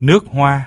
nước hoa.